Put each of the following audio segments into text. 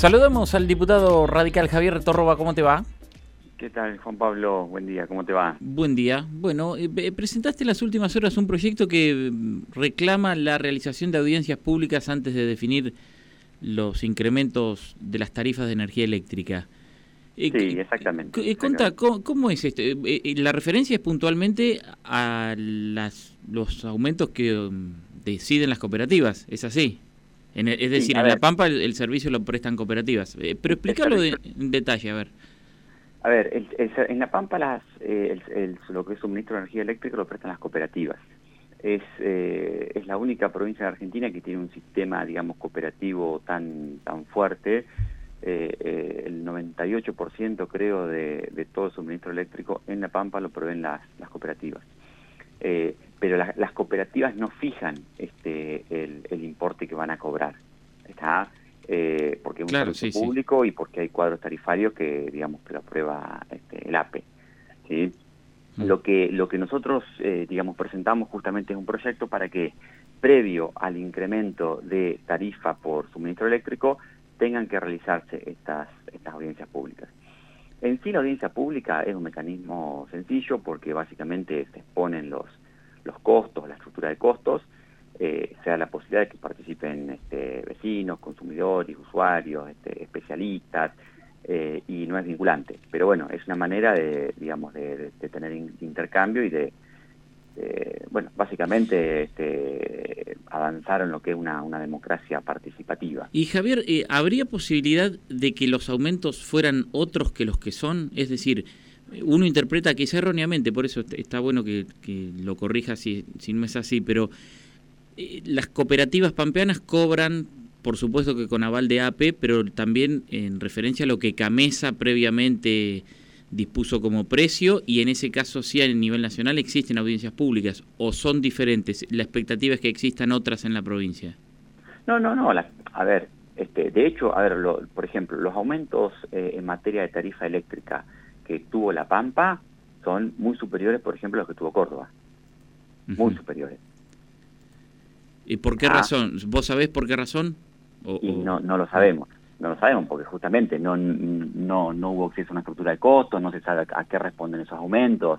Saludamos al diputado radical Javier Torroba, ¿cómo te va? ¿Qué tal, Juan Pablo? Buen día, ¿cómo te va? Buen día. Bueno, eh, eh, presentaste en las últimas horas un proyecto que mm, reclama la realización de audiencias públicas antes de definir los incrementos de las tarifas de energía eléctrica. Eh, sí, exactamente. Conta, ¿cómo, es esto? la referencia es puntualmente a las, los aumentos que mm, deciden las cooperativas, ¿es así? Es decir, en La Pampa el, servicio lo prestan cooperativas. pero explícalo en detalle, a ver. A ver, en La Pampa las, eh, lo que es suministro de energía eléctrica lo prestan las cooperativas. Es, eh, es la única provincia de Argentina que tiene un sistema, digamos, cooperativo tan, tan fuerte. Eh, el 98% creo de, todo el suministro eléctrico en La Pampa lo proveen las, las cooperativas. Pero las cooperativas no fijan este, el, el importe que van a cobrar. Está eh, porque es un servicio público y porque hay cuadros tarifarios que, digamos, que lo aprueba este, el APE. ¿sí? Mm. Lo, que, lo que nosotros, eh, digamos, presentamos justamente es un proyecto para que, previo al incremento de tarifa por suministro eléctrico, tengan que realizarse estas, estas audiencias públicas. En sí, la audiencia pública es un mecanismo sencillo porque básicamente se exponen los, los costos, la estructura de costos, eh, sea la posibilidad de que participen este, vecinos, consumidores, usuarios, este, especialistas, eh, y no es vinculante. Pero bueno, es una manera de, digamos, de, tener intercambio y de, bueno, básicamente este, avanzar en lo que es una, democracia participativa. Y Javier, eh, ¿habría posibilidad de que los aumentos fueran otros que los que son? Es decir, uno interpreta quizá erróneamente, por eso está bueno que, lo corrija si, si no es así, pero eh, las cooperativas pampeanas cobran, por supuesto que con aval de APE, pero también en referencia a lo que Camesa previamente dispuso como precio y en ese caso sí a nivel nacional existen audiencias públicas o son diferentes. La expectativa es que existan otras en la provincia. No, no, no. a ver, este, de hecho, a ver, por ejemplo, los aumentos eh, en materia de tarifa eléctrica que tuvo La Pampa son muy superiores, por ejemplo, a los que tuvo Córdoba. Muy superiores. ¿Y por qué ah. razón? ¿Vos sabés por qué razón? y No, no lo sabemos. No lo sabemos porque justamente no, no, no hubo acceso a una estructura de costos, no se sabe a qué responden esos aumentos.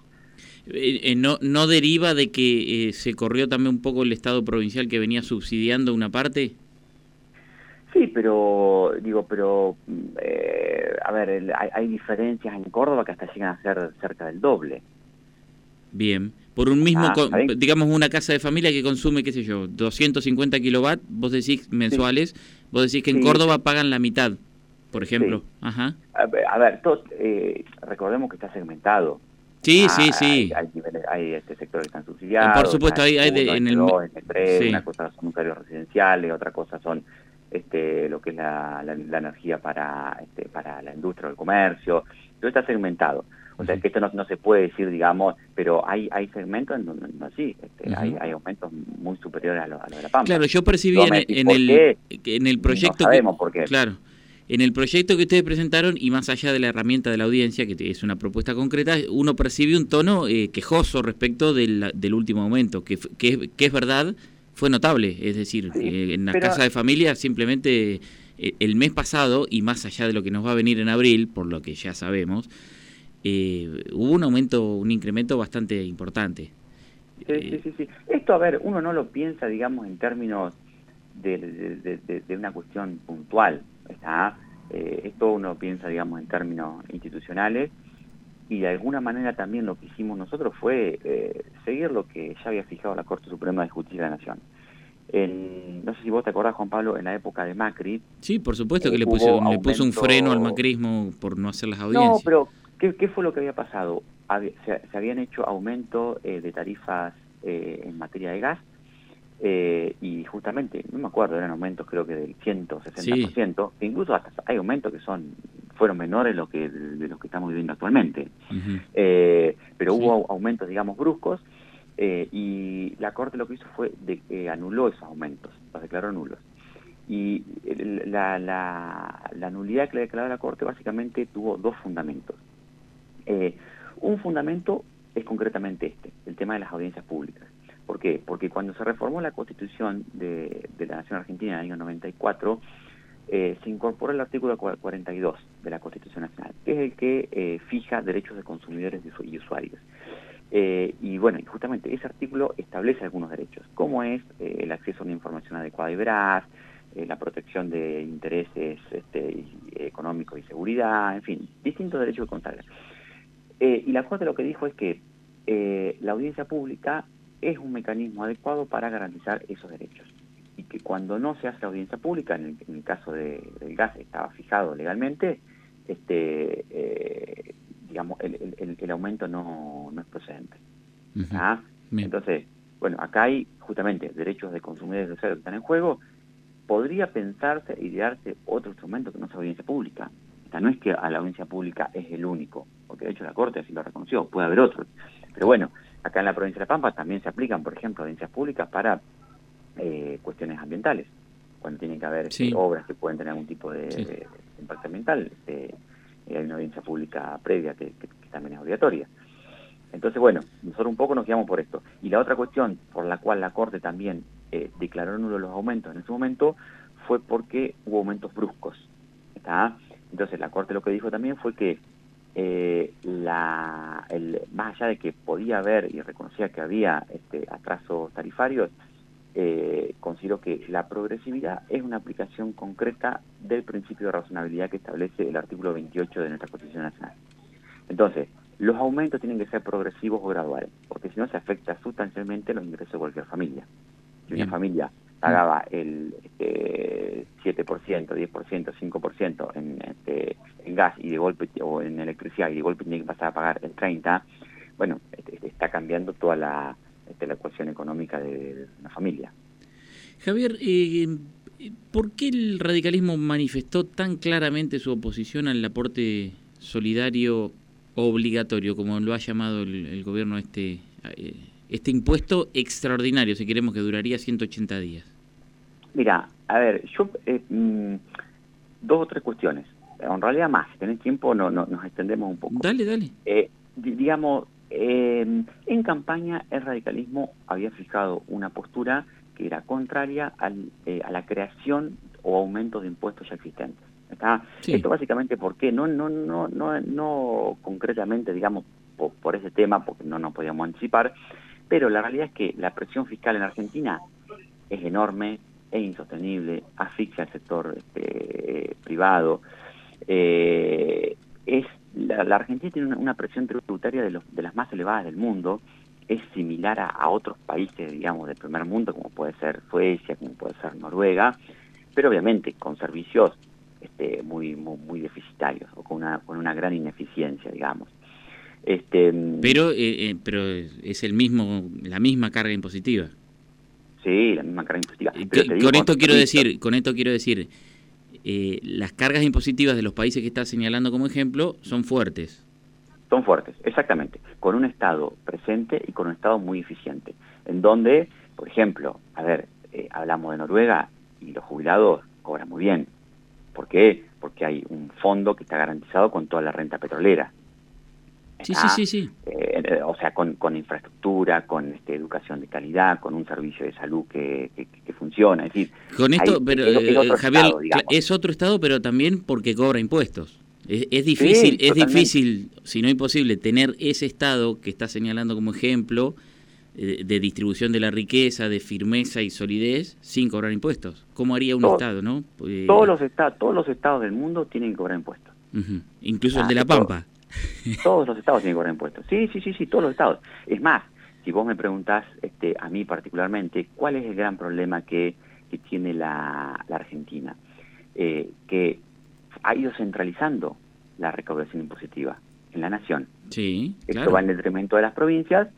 Eh, eh, no, ¿No deriva de que eh, se corrió también un poco el Estado provincial que venía subsidiando una parte? Sí, pero digo, pero a ver, hay, hay, diferencias en Córdoba que hasta llegan a ser cerca del doble. Bien por un mismo, ah, digamos, una casa de familia que consume, qué sé yo, 250 kilovatios, vos decís mensuales, vos decís que en Córdoba pagan la mitad, por ejemplo. Ajá. A ver, eh, recordemos que está segmentado. Sí, sí, ah, sí. Hay, hay, este sector que están subsidiados. Por supuesto, hay, hay en el... una cosa son usuarios residenciales, otra cosa son este, lo que es la, la, energía para, este, para la industria o el comercio. Todo está segmentado. O sea, que esto no, se puede decir, digamos, pero hay hay segmentos en donde no, sí, este, hay, hay, aumentos muy superiores a lo, de la Pampa. Claro, yo percibí en, el, en el proyecto... No sabemos por qué. Claro. En el proyecto que ustedes presentaron, y más allá de la herramienta de la audiencia, que es una propuesta concreta, uno percibe un tono eh, quejoso respecto del, del último aumento, que, que, que, es verdad, fue notable. Es decir, eh, en la casa de familia simplemente eh, el mes pasado, y más allá de lo que nos va a venir en abril, por lo que ya sabemos, eh, hubo un aumento, un incremento bastante importante. Sí, sí, sí, Esto, a ver, uno no lo piensa, digamos, en términos de, una cuestión puntual. ¿está? Eh, esto uno piensa, digamos, en términos institucionales y de alguna manera también lo que hicimos nosotros fue eh, seguir lo que ya había fijado la Corte Suprema de Justicia de la Nación. No sé si vos te acordás, Juan Pablo, en la época de Macri. Sí, por supuesto que le, puso, le puso un freno al macrismo por no hacer las audiencias. No, pero ¿Qué, fue lo que había pasado? se, se, habían hecho aumentos eh, de tarifas eh, en materia de gas eh, y justamente, no me acuerdo, eran aumentos creo que del 160%, que incluso hasta hay aumentos que son fueron menores lo que, de los que estamos viviendo actualmente. pero hubo aumentos, digamos, bruscos y la Corte lo que hizo fue de, anuló esos aumentos, los declaró nulos. Y la, la, nulidad que le declaró la Corte básicamente tuvo dos fundamentos. Eh, un fundamento es concretamente este, el tema de las audiencias públicas. ¿Por qué? Porque cuando se reformó la Constitución de, la Nación Argentina en el año 94, eh, se incorporó el artículo 42 de la Constitución Nacional, que es el que eh, fija derechos de consumidores y usuarios. Eh, y bueno, justamente ese artículo establece algunos derechos, como es el acceso a una información adecuada y veraz, la protección de intereses este, económicos y seguridad, en fin, distintos derechos que consagran. y la Corte lo que dijo es que la audiencia pública es un mecanismo adecuado para garantizar esos derechos y que cuando no se hace audiencia pública, en el, caso del gas estaba fijado legalmente, este, eh, digamos, el, aumento no, es procedente. ¿Ah? Entonces, bueno, acá hay justamente derechos de consumidores que están en juego. Podría pensarse, idearse otro instrumento que no sea audiencia pública. no es que a la audiencia pública es el único, porque de hecho la Corte así lo reconoció, puede haber otros. Pero bueno, acá en la provincia de La Pampa también se aplican, por ejemplo, audiencias públicas para eh, cuestiones ambientales, cuando tienen que haber este, obras que pueden tener algún tipo de, impacto ambiental, este, eh, hay una audiencia pública previa que, también es obligatoria. Entonces, bueno, nosotros un poco nos guiamos por esto. Y la otra cuestión por la cual la Corte también eh, declaró nulo los aumentos en ese momento fue porque hubo aumentos bruscos. Entonces, la Corte lo que dijo también fue que eh, la, el, más allá de que podía haber y reconocía que había este, atrasos tarifarios, eh, considero que la progresividad es una aplicación concreta del principio de razonabilidad que establece el artículo 28 de nuestra Constitución Nacional. Entonces, los aumentos tienen que ser progresivos o graduales, porque si no se afecta sustancialmente los ingresos de cualquier familia. Si una familia pagaba el este, 7%, 10%, 5% en, este, en gas y de golpe o en electricidad y de golpe tiene que pasar a pagar el 30%, bueno, este, está cambiando toda la este, la ecuación económica de una familia. Javier, eh, ¿por qué el radicalismo manifestó tan claramente su oposición al aporte solidario obligatorio, como lo ha llamado el, gobierno este, eh, este impuesto extraordinario, si queremos que duraría 180 días? Mira, a ver, yo eh, mm, dos o tres cuestiones. En realidad más, si tenés tiempo no, no, nos extendemos un poco. Dale, dale. digamos, eh, en campaña el radicalismo había fijado una postura que era contraria eh, a la creación o aumento de impuestos ya existentes. Esto básicamente porque no, no, no, no, no concretamente, digamos, por, ese tema, porque no nos podíamos anticipar, pero la realidad es que la presión fiscal en Argentina es enorme, es insostenible, asfixia al sector este, privado, eh, es la, Argentina tiene una, presión tributaria de, los, de las más elevadas del mundo, es similar a, otros países, digamos, del primer mundo, como puede ser Suecia, como puede ser Noruega, pero obviamente con servicios este, muy, muy, deficitarios o con una, con una gran ineficiencia, digamos. Este, pero, eh, eh, pero es el mismo, la misma carga impositiva. Sí, la misma carga impositiva. con esto quiero decir, con esto quiero decir, eh, las cargas impositivas de los países que está señalando como ejemplo son fuertes. Son fuertes, exactamente, con un Estado presente y con un Estado muy eficiente, en donde, por ejemplo, a ver, eh, hablamos de Noruega y los jubilados cobran muy bien. ¿Por qué? Porque hay un fondo que está garantizado con toda la renta petrolera. Sí, sí, sí, sí. Eh, eh, o sea, con, con infraestructura, con este, educación de calidad, con un servicio de salud que, que, funciona. Es decir, con esto, pero, eh, Javier, es otro estado, pero también porque cobra impuestos. Es, difícil, es difícil, si no imposible, tener ese estado que está señalando como ejemplo de distribución de la riqueza, de firmeza y solidez sin cobrar impuestos. ¿Cómo haría un estado, no? todos los estados, todos los estados del mundo tienen que cobrar impuestos. Incluso el de la Pampa. Todos los estados tienen que cobrar impuestos. Sí, sí, sí, sí, todos los estados. Es más, si vos me preguntás este, a mí particularmente, ¿cuál es el gran problema que, tiene la, Argentina? Eh, que ha ido centralizando la recaudación impositiva en la nación. Sí, Esto va en detrimento de las provincias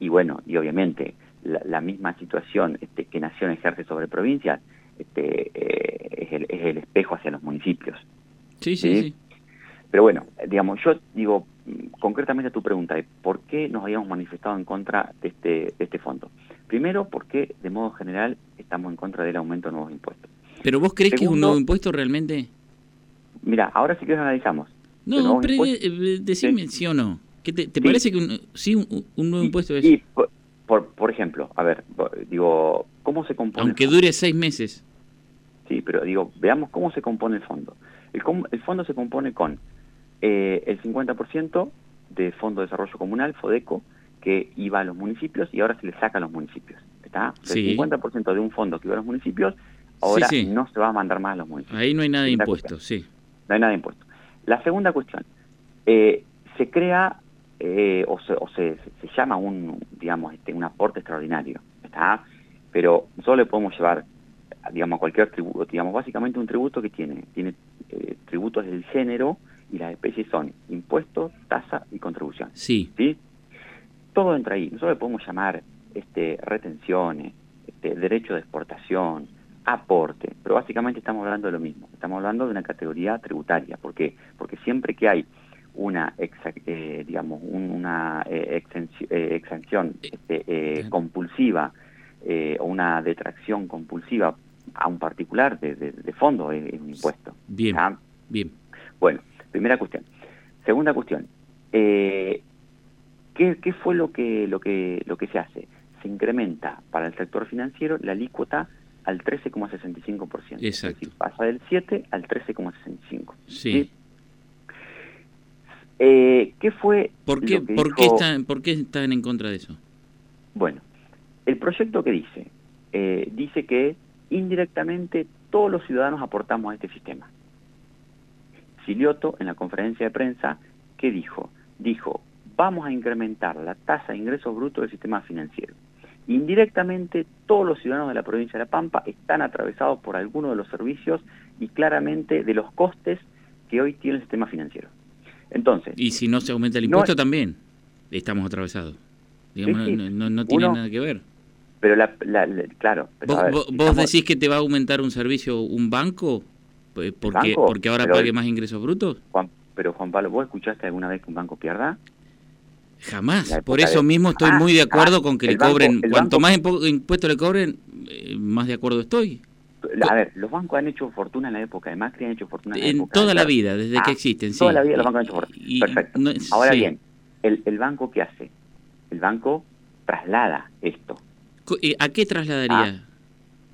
y bueno, y obviamente la, misma situación este, que nación ejerce sobre provincias este, eh, es, el, es, el, espejo hacia los municipios. sí, sí. sí. Pero bueno, digamos, yo digo concretamente a tu pregunta de por qué nos habíamos manifestado en contra de este, de este fondo. Primero, porque de modo general estamos en contra del aumento de nuevos impuestos. ¿Pero vos crees que es un nuevo impuesto realmente? Mira, ahora sí que lo analizamos. No, pero eh, decime sí. o no. ¿Qué te, parece que un, sí un, nuevo impuesto es? Sí, por, por, ejemplo, a ver, digo, ¿cómo se compone? Aunque dure seis meses. Sí, pero digo, veamos cómo se compone el fondo. El, el fondo se compone con eh, el 50% de Fondo de Desarrollo Comunal, FODECO, que iba a los municipios y ahora se le saca a los municipios. ¿Está? El 50% de un fondo que iba a los municipios, ahora no se va a mandar más a los municipios. Ahí no hay nada de impuestos, sí. No hay nada de impuestos. La segunda cuestión, eh, se crea eh, o, se, o se, se, llama un, digamos, este, un aporte extraordinario, ¿está? Pero solo le podemos llevar, digamos, cualquier tributo, digamos, básicamente un tributo que tiene, tiene eh, tributos del género y las especies son impuestos, tasa y contribución. Sí. ¿Sí? Todo entra ahí. Nosotros le podemos llamar este, retenciones, este, derecho de exportación, aporte, pero básicamente estamos hablando de lo mismo. Estamos hablando de una categoría tributaria. ¿Por qué? Porque siempre que hay una eh, digamos una eh, eh, exención este, compulsiva o una detracción compulsiva a un particular de, de, fondo es, un impuesto. Bien, bien. Bueno, primera cuestión. Segunda cuestión. ¿qué, ¿Qué fue lo que lo que lo que se hace? Se incrementa para el sector financiero la alícuota al 13,65%. Exacto. Es decir, pasa del 7 al 13,65. Sí. Eh, ¿Qué fue ¿Por qué, ¿por, qué están, ¿Por qué están en contra de eso? Bueno, el proyecto que dice, eh, dice que indirectamente todos los ciudadanos aportamos a este sistema. Silioto, en la conferencia de prensa, ¿qué dijo? Dijo, vamos a incrementar la tasa de ingresos brutos del sistema financiero. Indirectamente, todos los ciudadanos de la provincia de La Pampa están atravesados por alguno de los servicios y claramente de los costes que hoy tiene el sistema financiero. Entonces... Y si no se aumenta el impuesto también, estamos atravesados. Digamos, no, tiene nada que ver. Pero la, claro. ¿Vos, decís que te va a aumentar un servicio un banco? Porque, porque ahora pague más ingresos brutos. Juan, pero Juan Pablo, ¿vos escuchaste alguna vez que un banco pierda? Jamás. Por eso mismo estoy ah, muy de acuerdo ah, con que le cobren, cuanto más impuestos le cobren, eh, más de acuerdo estoy. A ver, los bancos han hecho fortuna en la época de Macri, han hecho fortuna en la en toda la vida, desde que ah, existen, sí. Toda la vida los bancos han hecho fortuna. Perfecto. Ahora bien, el, el banco ¿qué hace? El banco traslada esto. Eh, ¿A qué trasladaría?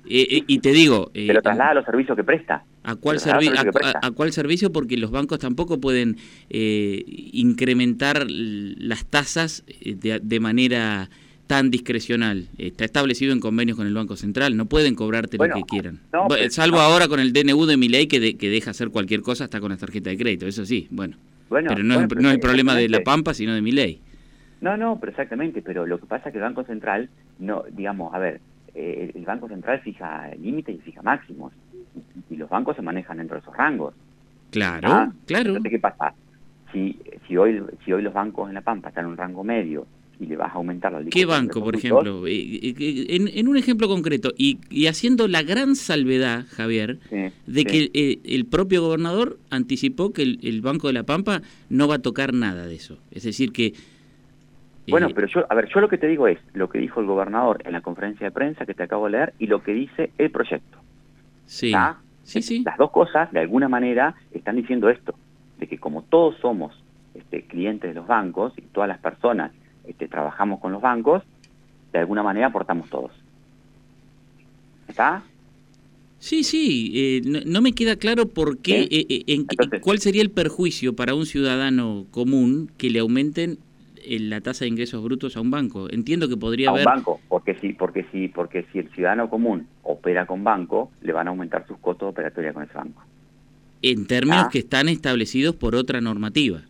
Eh, y te digo... Pero traslada a los servicios que presta. ¿A cuál, a, cuál servicio? Porque los bancos tampoco pueden eh, incrementar las tasas eh, de, manera tan discrecional. Está establecido en convenios con el Banco Central, no pueden cobrarte lo que quieran. Salvo ahora con el DNU de mi ley que, que deja hacer cualquier cosa hasta con la tarjeta de crédito, eso sí, bueno. pero no, es, no es el problema de la Pampa, sino de mi ley. No, no, pero exactamente, pero lo que pasa es que el Banco Central, no digamos, a ver, eh, el Banco Central fija límites y fija máximos y los bancos se manejan dentro de esos rangos. Claro, ¿Ah? claro. Entonces, ¿qué pasa? Si, si, hoy, si hoy los bancos en La Pampa están en un rango medio y le vas a aumentar la ¿Qué banco, por ejemplo? Eh, eh, en, en, un ejemplo concreto, y, y, haciendo la gran salvedad, Javier, de que eh, el, propio gobernador anticipó que el, Banco de la Pampa no va a tocar nada de eso. Es decir, que... Bueno, pero yo, a ver, yo lo que te digo es lo que dijo el gobernador en la conferencia de prensa que te acabo de leer y lo que dice el proyecto. Sí. Sí, sí. Las dos cosas, de alguna manera, están diciendo esto, de que como todos somos este, clientes de los bancos y todas las personas este, trabajamos con los bancos, de alguna manera aportamos todos. ¿Está? Sí, sí, eh, no, me queda claro por qué, eh, eh, en, cuál sería el perjuicio para un ciudadano común que le aumenten la tasa de ingresos brutos a un banco. Entiendo que podría haber... A un banco, porque si, porque, si, porque si el ciudadano común opera con banco, le van a aumentar sus costos de operatoria con ese banco. En términos ah. que están establecidos por otra normativa.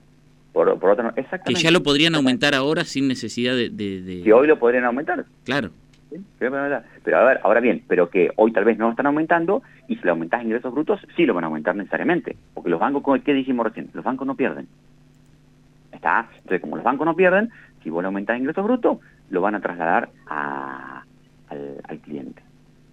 Por, por otra, exactamente. Que ya lo podrían aumentar ahora sin necesidad de... de, Que hoy lo podrían aumentar. Claro. Pero a ver, ahora bien, pero que hoy tal vez no lo están aumentando y si le aumentas ingresos brutos, sí lo van a aumentar necesariamente. Porque los bancos, ¿qué dijimos recién? Los bancos no pierden. ¿Está? Entonces, como los bancos no pierden, si vos le aumentás ingresos brutos, lo van a trasladar a, al, cliente,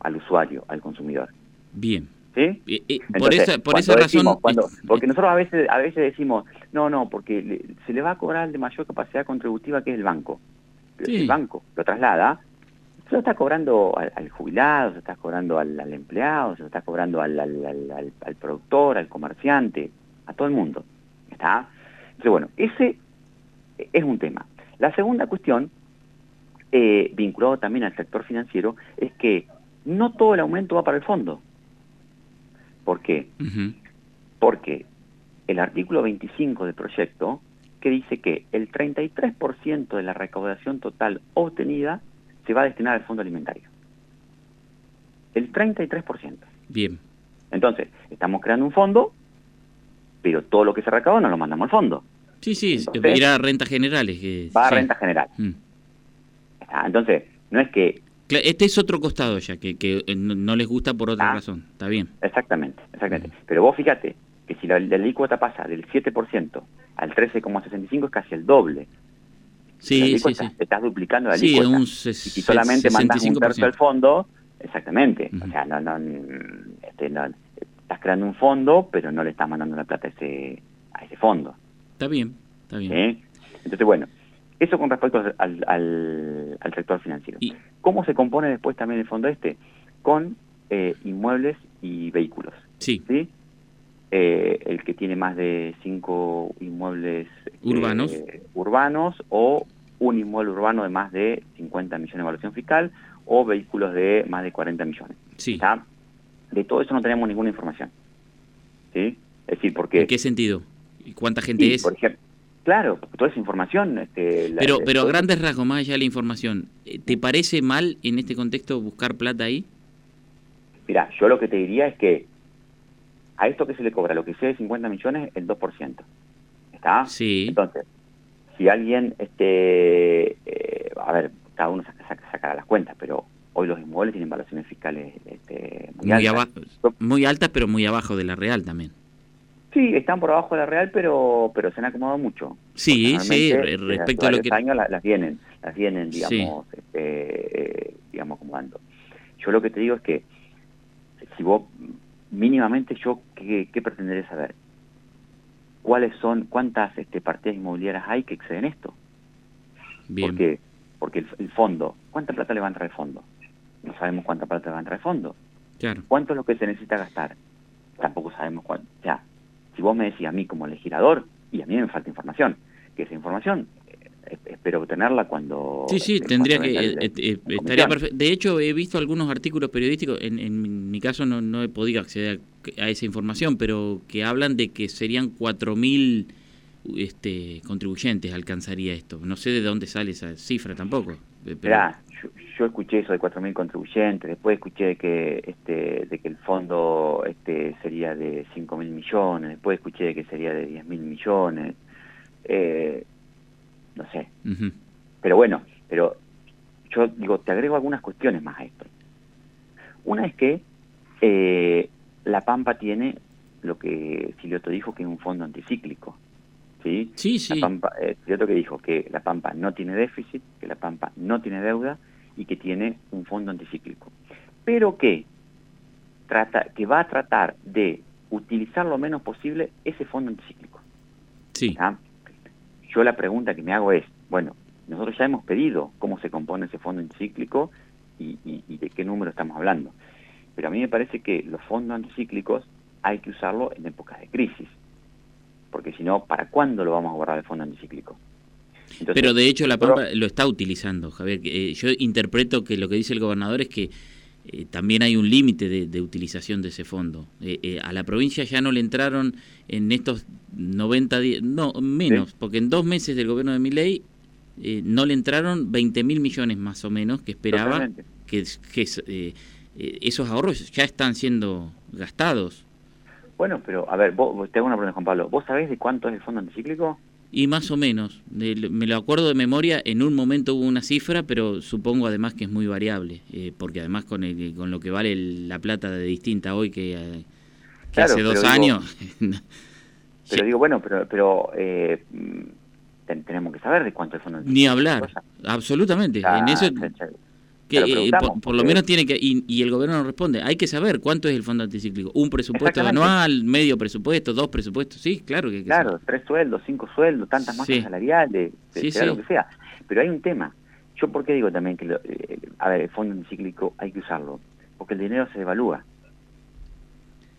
al usuario, al consumidor. Bien. ¿Sí? por esa, por esa razón... cuando, porque nosotros a veces, a veces decimos, no, no, porque se le va a cobrar el de mayor capacidad contributiva que es el banco. Pero si el banco lo traslada, se lo está cobrando al, jubilado, se está cobrando al, empleado, se lo está cobrando al, al, al, productor, al comerciante, a todo el mundo. ¿Está? Entonces, bueno, ese es un tema. La segunda cuestión, eh, vinculado también al sector financiero, es que no todo el aumento va para el fondo. ¿Por qué? Porque el artículo 25 del proyecto que dice que el 33% de la recaudación total obtenida se va a destinar al fondo alimentario. El 33%. Bien. Entonces, estamos creando un fondo, pero todo lo que se recauda no lo mandamos al fondo. Sí, sí, irá a rentas generales. Que, va a rentas generales. Mm. Entonces, no es que... Este es otro costado ya, que, que no les gusta por otra ah. razón. Está bien. Exactamente, exactamente. Mm. Pero vos fíjate que si la, la alícuota pasa del 7% al 13,65 es casi el doble. Sí, sí, sí. Estás duplicando la alícuota. Sí, un y si solamente mandas un tercio al fondo, exactamente. O sea, no, no, este, no, estás creando un fondo, pero no le estás mandando la plata a ese, a ese fondo. Está bien, está bien. Entonces, bueno, eso con respecto al, al, sector financiero. ¿Cómo se compone después también el fondo este? Con eh, inmuebles y vehículos. Sí. ¿sí? Eh, el que tiene más de cinco inmuebles urbanos, eh, urbanos o un inmueble urbano de más de 50 millones de evaluación fiscal o vehículos de más de 40 millones. Sí. De todo eso no tenemos ninguna información. ¿Sí? Es decir, porque... ¿En qué sentido? ¿Y cuánta gente es? Por ejemplo, claro, toda esa información... Este, pero, pero a grandes rasgos, más allá de la información, ¿te parece mal en este contexto buscar plata ahí? Mira, yo lo que te diría es que a esto que se le cobra, lo que sea de 50 millones, el 2%. ¿Está? Sí. Entonces, si alguien, este, eh, a ver, cada uno sacará las cuentas, pero hoy los inmuebles tienen valuaciones fiscales este, muy, altas. muy altas, pero muy abajo de la real también. Sí, están por abajo de la real, pero pero se han acomodado mucho. Sí, sí, respecto a lo que años las, vienen, las vienen, digamos, este, eh, digamos acomodando. Yo lo que te digo es que si vos mínimamente yo qué, qué pretenderé saber cuáles son cuántas este, partidas inmobiliarias hay que exceden esto Bien. ¿Por qué? porque el, fondo cuánta plata le va a entrar el fondo no sabemos cuánta plata va a entrar el fondo claro. cuánto es lo que se necesita gastar tampoco sabemos cuánto ya si vos me decís a mí como legislador y a mí me falta información que esa información espero obtenerla cuando... Sí, sí, tendría que... Eh, eh, estaría De hecho, he visto algunos artículos periodísticos, en, en mi caso no, no he podido acceder a, esa información, pero que hablan de que serían 4.000 este, contribuyentes alcanzaría esto. No sé de dónde sale esa cifra tampoco. Eh, pero... yo, escuché eso de 4.000 contribuyentes, después escuché que este, de que el fondo este, sería de 5.000 millones, después escuché que sería de 10.000 millones. Eh, no sé. Pero bueno, pero yo digo, te agrego algunas cuestiones más a esto. Una es que eh, La Pampa tiene lo que Silioto dijo, que es un fondo anticíclico. ¿Sí? Sí. La Pampa, eh, que dijo que La Pampa no tiene déficit, que La Pampa no tiene deuda y que tiene un fondo anticíclico. Pero que, trata, que va a tratar de utilizar lo menos posible ese fondo anticíclico. Sí. Yo la pregunta que me hago es, bueno, nosotros ya hemos pedido cómo se compone ese fondo anticíclico y, y, de qué número estamos hablando. Pero a mí me parece que los fondos anticíclicos hay que usarlo en épocas de crisis. Porque si no, ¿para cuándo lo vamos a guardar el fondo anticíclico? pero de hecho la Pampa lo está utilizando, Javier. Eh, yo interpreto que lo que dice el gobernador es que eh, también hay un límite de, utilización de ese fondo. Eh, eh, a la provincia ya no le entraron en estos 90 días, no, menos, porque en dos meses del gobierno de Miley no le entraron 20 mil millones más o menos que esperaba que, que esos ahorros ya están siendo gastados. Bueno, pero a ver, vos, te hago una pregunta, Juan Pablo. ¿Vos sabés de cuánto es el fondo anticíclico? Y más o menos, me lo acuerdo de memoria, en un momento hubo una cifra, pero supongo además que es muy variable, eh, porque además con, el, con lo que vale la plata de distinta hoy que, eh, hace dos años... pero digo, bueno, pero, pero eh, tenemos que saber de cuánto es el fondo. Ni hablar, absolutamente. en eso, que, eh, por, lo menos tiene que, y, el gobierno nos responde, hay que saber cuánto es el fondo anticíclico. Un presupuesto anual, medio presupuesto, dos presupuestos, sí, claro que, Claro, tres sueldos, cinco sueldos, tantas masas salariales, sea lo que sea. Pero hay un tema. Yo, ¿por qué digo también que, eh, a ver, el fondo anticíclico hay que usarlo? Porque el dinero se devalúa.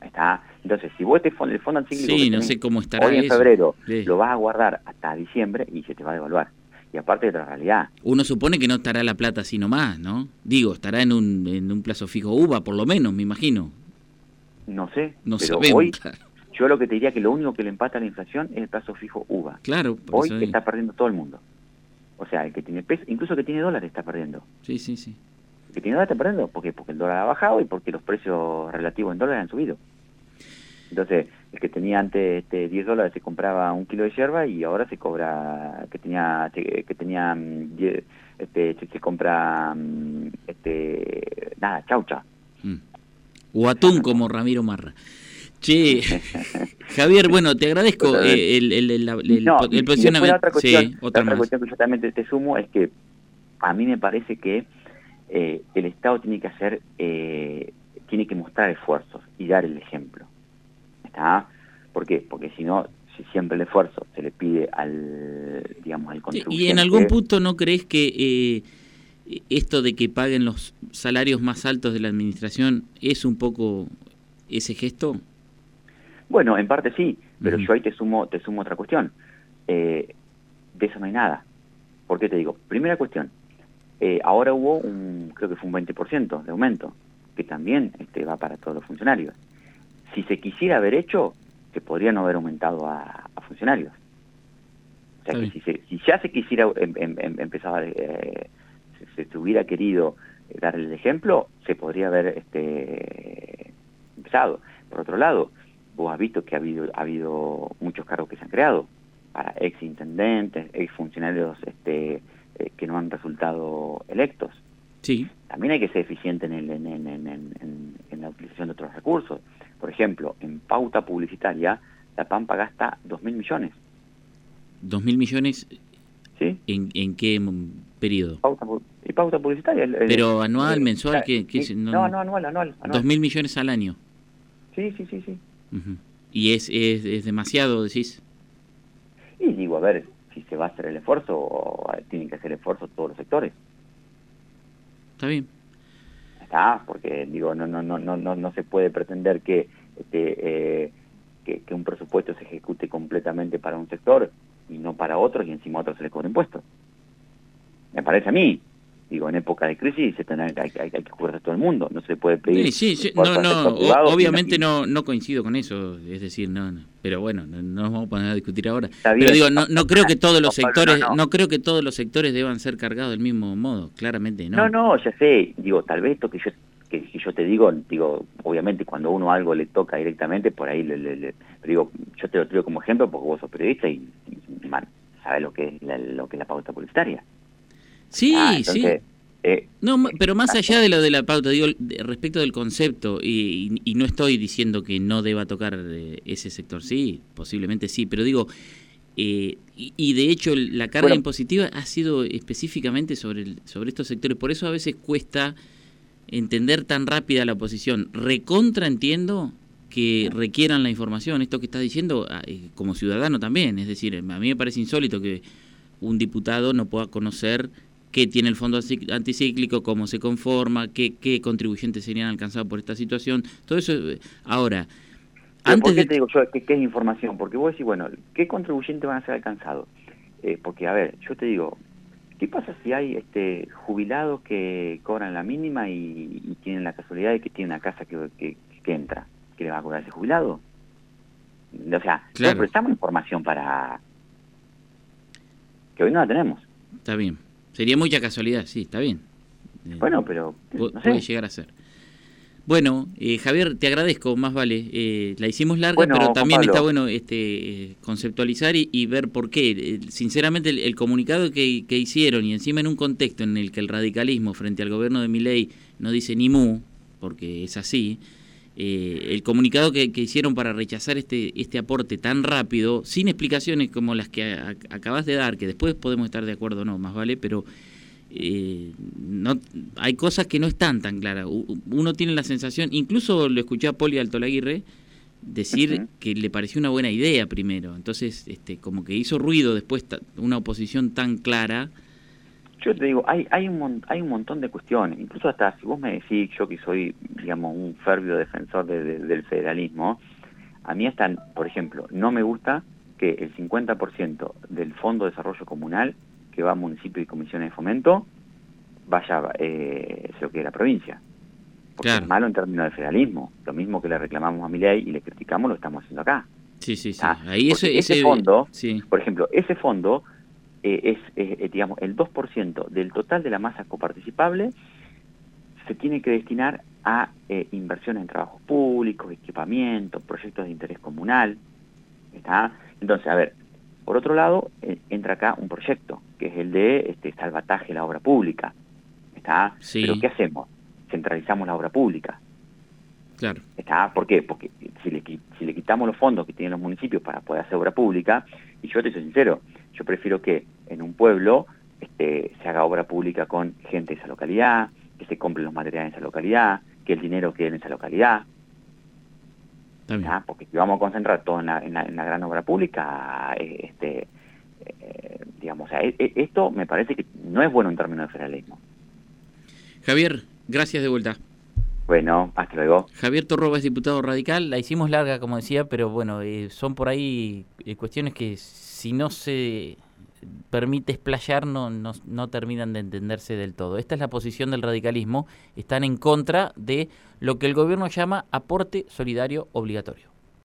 Está. Entonces, si vos este fondo, el fondo anticíclico sí, no sé cómo estará hoy en febrero, lo vas a guardar hasta diciembre y se te va a devaluar y aparte de la realidad. Uno supone que no estará la plata así nomás, ¿no? Digo, estará en un, en un plazo fijo UVA, por lo menos, me imagino. No sé, No pero sabemos, hoy claro. yo lo que te diría que lo único que le empata a la inflación es el plazo fijo UVA. Claro, Hoy está perdiendo todo el mundo. O sea, el que tiene peso, incluso el que tiene dólares está perdiendo. Sí, sí, sí. El que tiene dólares está perdiendo porque porque el dólar ha bajado y porque los precios relativos en dólares han subido. Entonces, el que tenía antes este, 10 dólares se compraba un kilo de yerba y ahora se cobra, que tenía, que tenía, mm, este, se, se compra, mm, este, nada, chaucha. Mm. O atún como Ramiro Marra. Che, Javier, bueno, te agradezco eh, el, el, No, posicionamiento. otra cuestión, sí, otra cuestión que yo también te, te sumo es que a mí me parece que eh, el Estado tiene que hacer, eh, tiene que mostrar esfuerzos y dar el ejemplo. ¿Está? ¿Por qué? Porque si no, si siempre el esfuerzo se le pide al, digamos, al contribuyente... y en algún punto no crees que eh, esto de que paguen los salarios más altos de la administración es un poco ese gesto? Bueno, en parte sí, pero yo ahí te sumo, te sumo otra cuestión. Eh, de eso no hay nada. ¿Por qué te digo? Primera cuestión, eh, ahora hubo un, creo que fue un 20% de aumento, que también este, va para todos los funcionarios. Si se quisiera haber hecho, se podría no haber aumentado a, a funcionarios. O sea, que si, se- si ya se quisiera em, em, em- empezar, eh, se, se hubiera querido eh, dar el ejemplo, se podría haber este, empezado. Por otro lado, vos has visto que ha habido, ha habido muchos cargos que se han creado para ex intendentes, ex funcionarios este, eh, que no han resultado electos. Sí, También hay que ser eficiente en, el- en- en- en- en- en la utilización de otros recursos. Por ejemplo, en pauta publicitaria, la Pampa gasta 2.000 millones. dos mil millones, ¿sí? ¿en, en qué periodo? Pauta, y pauta publicitaria. el- el- Pero anual, eh, mensual, eh, ¿qué- qué sí, es? No- no, no, anual, anual. anual. Dos mil millones al año. Sí, sí, sí, sí. Y es, es, es demasiado, decís. Y digo, a ver, si se va a hacer el esfuerzo, o, eh, tienen que hacer esfuerzo todos los sectores. Está bien. Está porque digo no no no no no no se puede pretender que este eh, que, un presupuesto se ejecute completamente para un sector y no para otros y encima a otros se les cobra impuestos. Me parece a mí digo en época de crisis se tendrá, hay, hay, hay que cubrir a todo el mundo no se puede pedir Sí, sí, no, no, o- obviamente no, no coincido con eso, es decir, no, no. pero bueno, no, no nos vamos a poner a discutir ahora. Pero digo, no, no creo que todos los sectores, no, creo que todos los sectores deban ser cargados del mismo modo, claramente no. no no ya sé digo tal vez esto que yo que, que yo te digo digo obviamente cuando uno algo le toca directamente por ahí le, le- le- pero digo yo te lo traigo como ejemplo porque vos sos periodista y, y, man, sabes lo que es la, lo que es la pauta publicitaria Sí, Ah, sí. eh, No, pero más allá de lo de la pauta, digo, respecto del concepto, y, y no estoy diciendo que no deba tocar eh, ese sector, sí, posiblemente sí, pero digo, eh, y, y de hecho la carga Bueno. impositiva ha sido específicamente sobre, el- sobre estos sectores, por eso a veces cuesta entender tan rápida la oposición. Recontra entiendo que requieran la información, esto que estás diciendo ah, como ciudadano también, es decir, a mí me parece insólito que un diputado no pueda conocer qué tiene el fondo anti- anticíclico, cómo se conforma, qué, qué contribuyentes serían alcanzados por esta situación. Todo eso, eh, ahora, antes ¿Por qué te digo yo que, que es información? Porque vos decís, bueno, ¿qué contribuyentes van a ser alcanzados? Eh, porque, a ver, yo te digo, ¿qué pasa si hay este jubilados que cobran la mínima y, y tienen la casualidad de que tienen una casa que, que, que entra? ¿Qué le va a cobrar ese jubilado? O sea, Claro. prestamos información para... que hoy no la tenemos. Está bien. Sería mucha casualidad, sí, está bien. Eh, Bueno, pero... puede llegar a ser. Bueno, eh, Javier, te agradezco, más vale. Eh, la hicimos larga, Bueno, pero también Pablo. está bueno este eh, conceptualizar y, y ver por qué. Eh, sinceramente, el, el comunicado que, que hicieron y encima en un contexto en el que el radicalismo frente al gobierno de Milei no dice ni mu, porque es así, eh, el comunicado que, que hicieron para rechazar este, este aporte tan rápido, sin explicaciones como las que a- a- acabas de dar, que después podemos estar de acuerdo o no, más vale, pero eh, no hay cosas que no están tan claras. Uno tiene la sensación, incluso lo escuché a Poli Altolaguirre decir que le pareció una buena idea primero. Entonces, este, como que hizo ruido después una oposición tan clara. Yo te digo, hay, hay, un, hay un montón de cuestiones, incluso hasta si vos me decís, yo que soy, digamos, un férvido defensor de- de- del federalismo, a mí hasta, por ejemplo, no me gusta que el 50% del Fondo de Desarrollo Comunal que va a municipios y comisiones de fomento vaya, eh, lo que es la provincia. porque es malo en términos de federalismo. Lo mismo que le reclamamos a Milei y le criticamos, lo estamos haciendo acá. Sí, sí, sí. Ahí ese, ese, fondo, por ejemplo, ese fondo eh, es, eh, digamos, el 2% del total de la masa coparticipable se tiene que destinar a eh, inversiones en trabajos públicos, equipamientos, proyectos de interés comunal. ¿está? Entonces, a ver, por otro lado, entra acá un proyecto, que es el de este, salvataje de la obra pública. ¿está? Pero ¿qué hacemos? Centralizamos la obra pública. Claro. ¿Está? ¿Por qué? Porque si le, si le quitamos los fondos que tienen los municipios para poder hacer obra pública, y yo te soy sincero, yo prefiero que en un pueblo este, se haga obra pública con gente de esa localidad, que se compren los materiales en esa localidad, que el dinero quede en esa localidad. Porque si vamos a concentrar todo en la, gran obra pública, eh, este, eh, digamos, e, e, esto me parece que no es bueno en términos de federalismo. Javier, gracias de vuelta. Bueno, hasta luego. Javier Torroba es diputado radical, la hicimos larga, como decía, pero bueno, eh, son por ahí eh, cuestiones que si no se permite explayar no, no, no, terminan de entenderse del todo. Esta es la posición del radicalismo, están en contra de lo que el gobierno llama aporte solidario obligatorio.